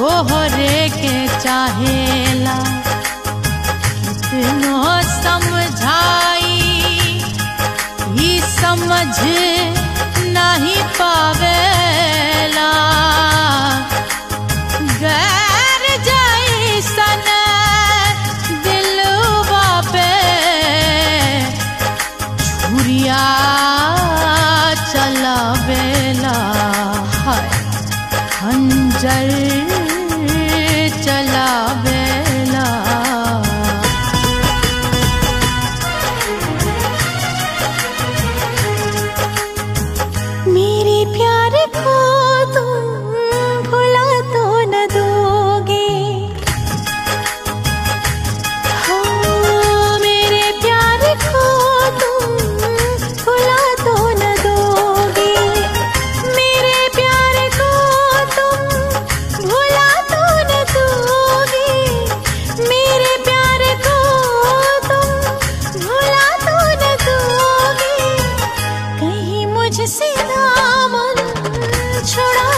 तोहरे के चाहेला। इतनो समझाई ही समझ नहीं पावे गैर चलावेला नामन छुड़ा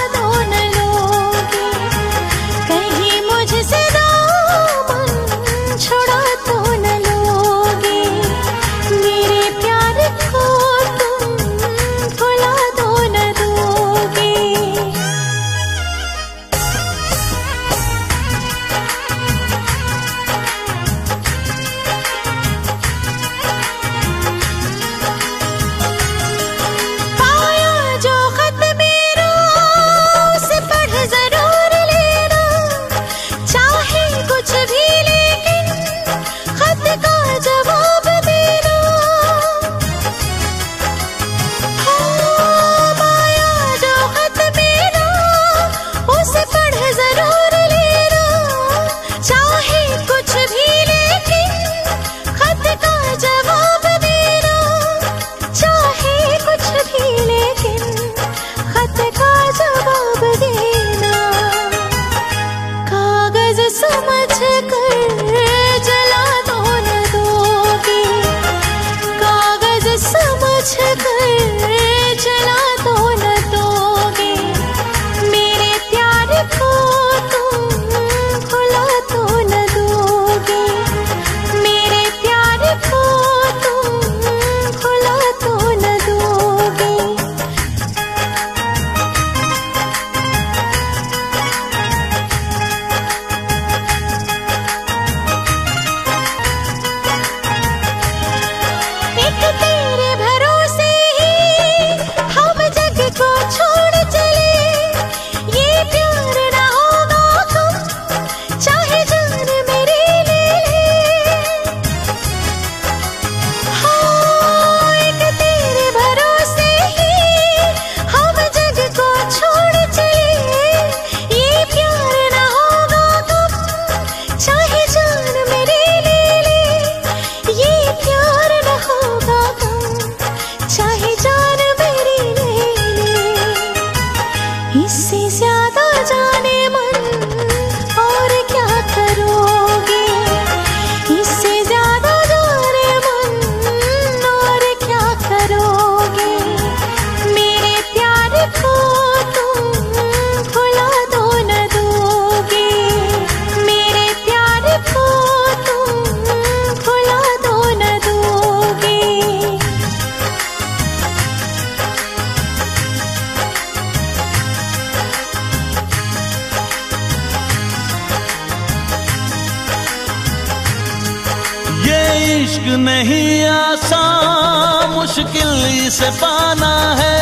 इश्क नहीं आसान मुश्किल से पाना है।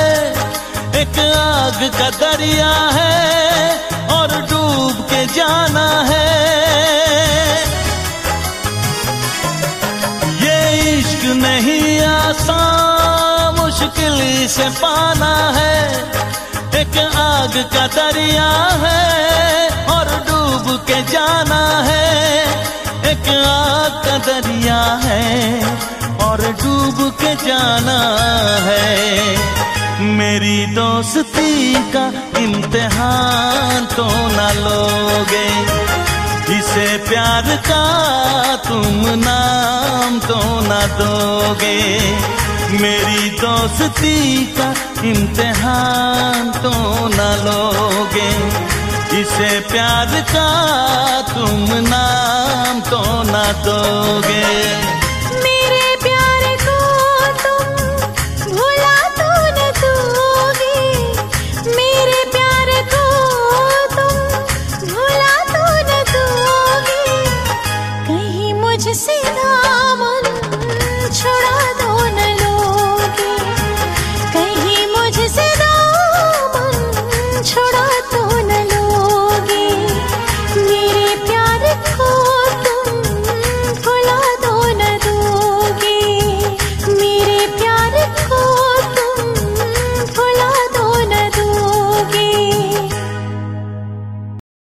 एक आग का दरिया है और डूब के जाना है। ये इश्क नहीं आसान मुश्किल से पाना है। एक आग का दरिया है और डूब के जाना है। एक का दरिया है और डूब के जाना है। मेरी दोस्ती का इम्तिहान तो ना लोगे। इसे प्यार का तुम नाम तो ना दोगे। मेरी दोस्ती का इम्तिहान तो ना लोगे। इसे प्यार का तुम नाम तो ना दोगे।